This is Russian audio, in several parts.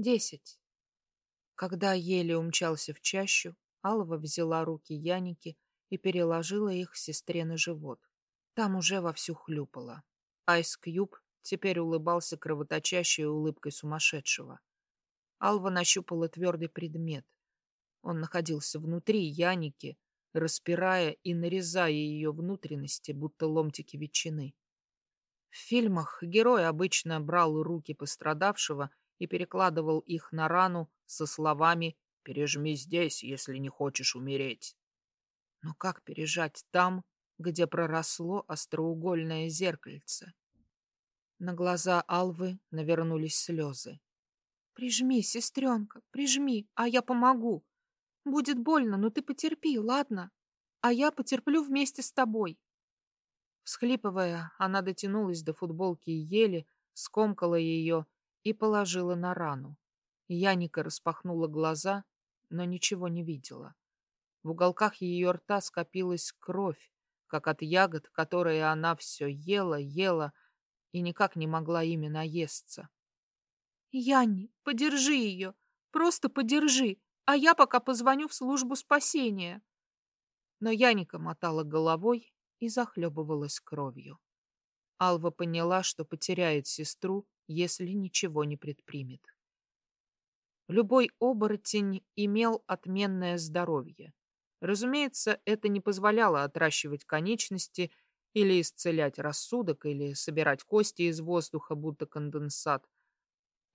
Десять. Когда еле умчался в чащу, Алва взяла руки Яники и переложила их сестре на живот. Там уже вовсю хлюпала. Айс Кьюб теперь улыбался кровоточащей улыбкой сумасшедшего. Алва нащупала твердый предмет. Он находился внутри Яники, распирая и нарезая ее внутренности, будто ломтики ветчины. В фильмах герой обычно брал руки пострадавшего и перекладывал их на рану со словами «Пережми здесь, если не хочешь умереть». Но как пережать там, где проросло остроугольное зеркальце? На глаза Алвы навернулись слезы. «Прижми, сестренка, прижми, а я помогу. Будет больно, но ты потерпи, ладно? А я потерплю вместе с тобой». Всхлипывая, она дотянулась до футболки Ели, скомкала ее и положила на рану. Яника распахнула глаза, но ничего не видела. В уголках ее рта скопилась кровь, как от ягод, которые она все ела, ела, и никак не могла ими наесться. «Янни, подержи ее, просто подержи, а я пока позвоню в службу спасения». Но Яника мотала головой и захлебывалась кровью. Алва поняла, что потеряет сестру, если ничего не предпримет. Любой оборотень имел отменное здоровье. Разумеется, это не позволяло отращивать конечности или исцелять рассудок, или собирать кости из воздуха, будто конденсат.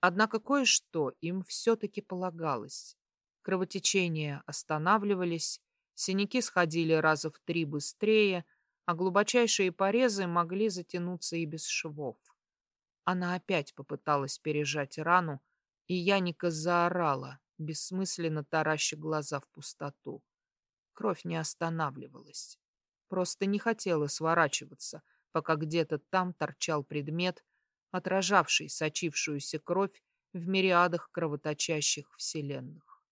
Однако кое-что им все-таки полагалось. Кровотечения останавливались, синяки сходили раза в три быстрее, а глубочайшие порезы могли затянуться и без швов. Она опять попыталась пережать рану, и Яника заорала, бессмысленно тараща глаза в пустоту. Кровь не останавливалась. Просто не хотела сворачиваться, пока где-то там торчал предмет, отражавший сочившуюся кровь в мириадах кровоточащих вселенных.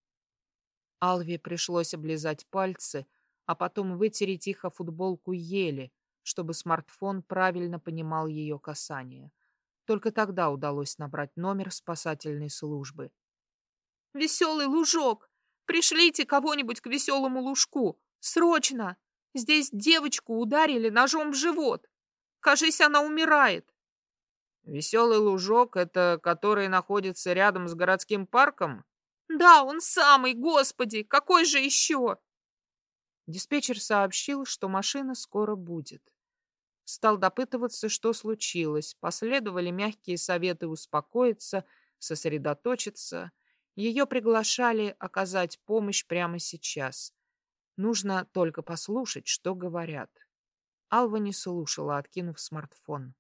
Алве пришлось облизать пальцы, а потом вытереть их о футболку ели, чтобы смартфон правильно понимал ее касание. Только тогда удалось набрать номер спасательной службы. «Веселый лужок! Пришлите кого-нибудь к веселому лужку! Срочно! Здесь девочку ударили ножом в живот! Кажись, она умирает!» «Веселый лужок — это который находится рядом с городским парком?» «Да, он самый, господи! Какой же еще?» Диспетчер сообщил, что машина скоро будет. Стал допытываться, что случилось. Последовали мягкие советы успокоиться, сосредоточиться. Ее приглашали оказать помощь прямо сейчас. Нужно только послушать, что говорят. Алва не слушала, откинув смартфон.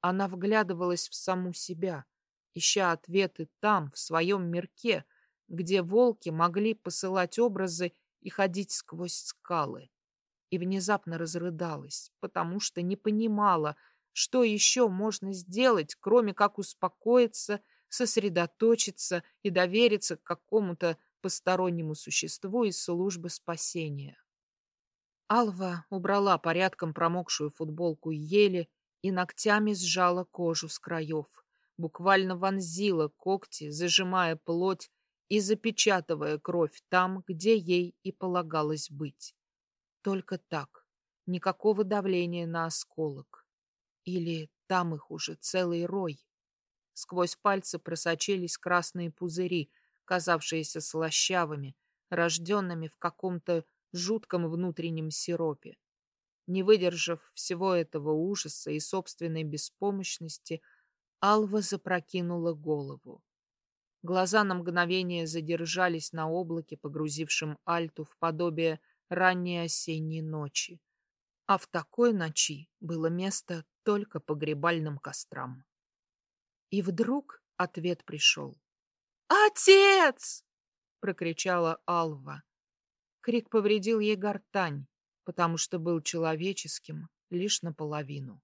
Она вглядывалась в саму себя, ища ответы там, в своем мирке, где волки могли посылать образы и ходить сквозь скалы. И внезапно разрыдалась, потому что не понимала, что еще можно сделать, кроме как успокоиться, сосредоточиться и довериться какому-то постороннему существу из службы спасения. Алва убрала порядком промокшую футболку ели и ногтями сжала кожу с краев, буквально вонзила когти, зажимая плоть и запечатывая кровь там, где ей и полагалось быть. Только так, никакого давления на осколок. Или там их уже целый рой. Сквозь пальцы просочились красные пузыри, казавшиеся слащавыми, рожденными в каком-то жутком внутреннем сиропе. Не выдержав всего этого ужаса и собственной беспомощности, Алва запрокинула голову. Глаза на мгновение задержались на облаке, погрузившем Альту в подобие ранней осенней ночи. А в такой ночи было место только погребальным кострам. И вдруг ответ пришел. «Отец!» — прокричала Алва. Крик повредил ей гортань, потому что был человеческим лишь наполовину.